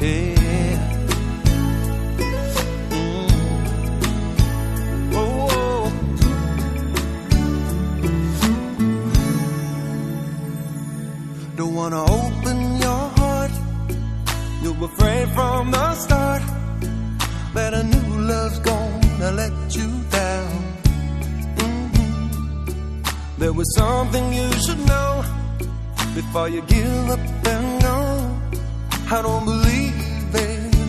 Mm. Don't wanna open your heart. You're afraid from the start that a new love's gonna let you down. Mm-hmm. There was something you should know before you give up and go. I don't believe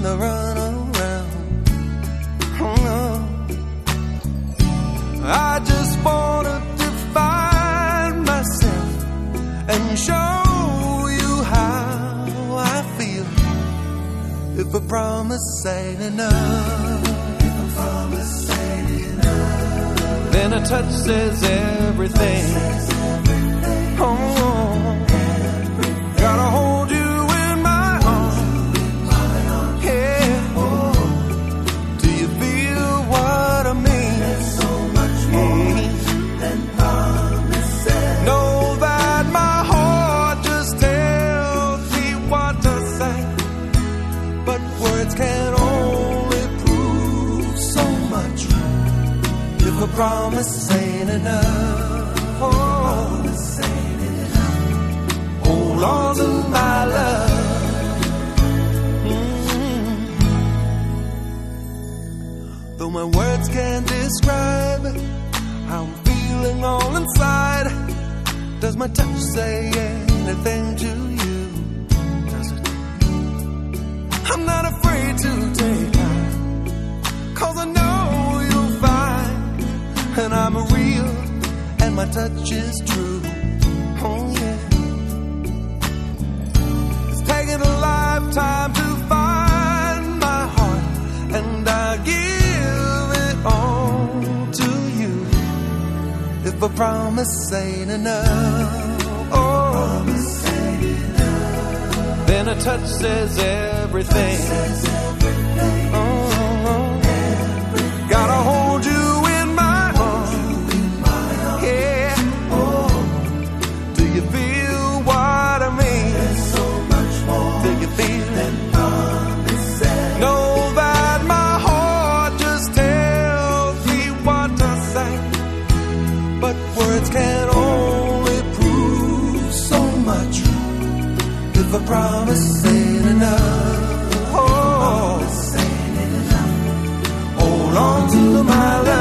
the run around. Oh, no. I just wanna define myself and show you how I feel. If a promise ain't enough, if a promise ain't enough, then a touch says everything. Promise ain't enough, oh, hold on to my love. Mm. Though my words can't describe how I'm feeling all inside, does my touch say anything to you? My is true. Oh, yeah. It's taken a lifetime to find my heart, and I give it all to you. If a promise ain't enough, oh, then a touch says everything. A promise ain't enough, oh, hold on to my love,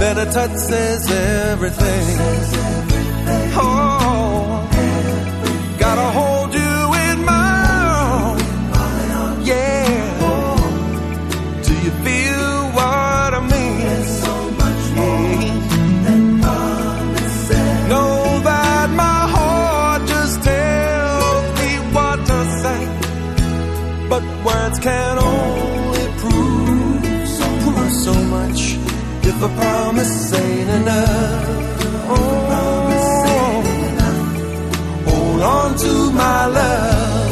if a a touch says everything. Oh, gotta hold If a promise ain't enough, oh, hold on to my love.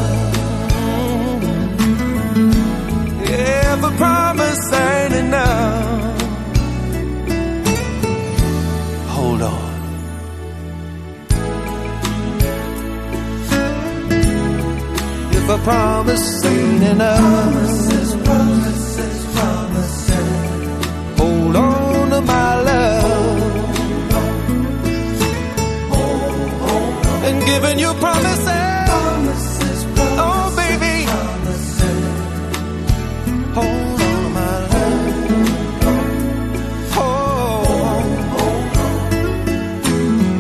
If a promise ain't enough, hold on. If a promise ain't enough, And giving you promises, promises, oh baby. Hold on my love. Oh,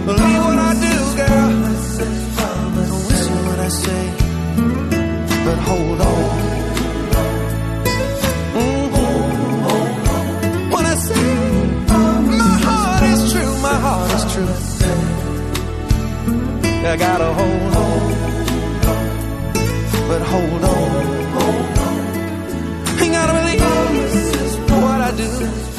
believe what I do, girl. Don't listen what I say, but hold on. I gotta hold on. But hold on. Hold on. Ain't gotta believe what I do.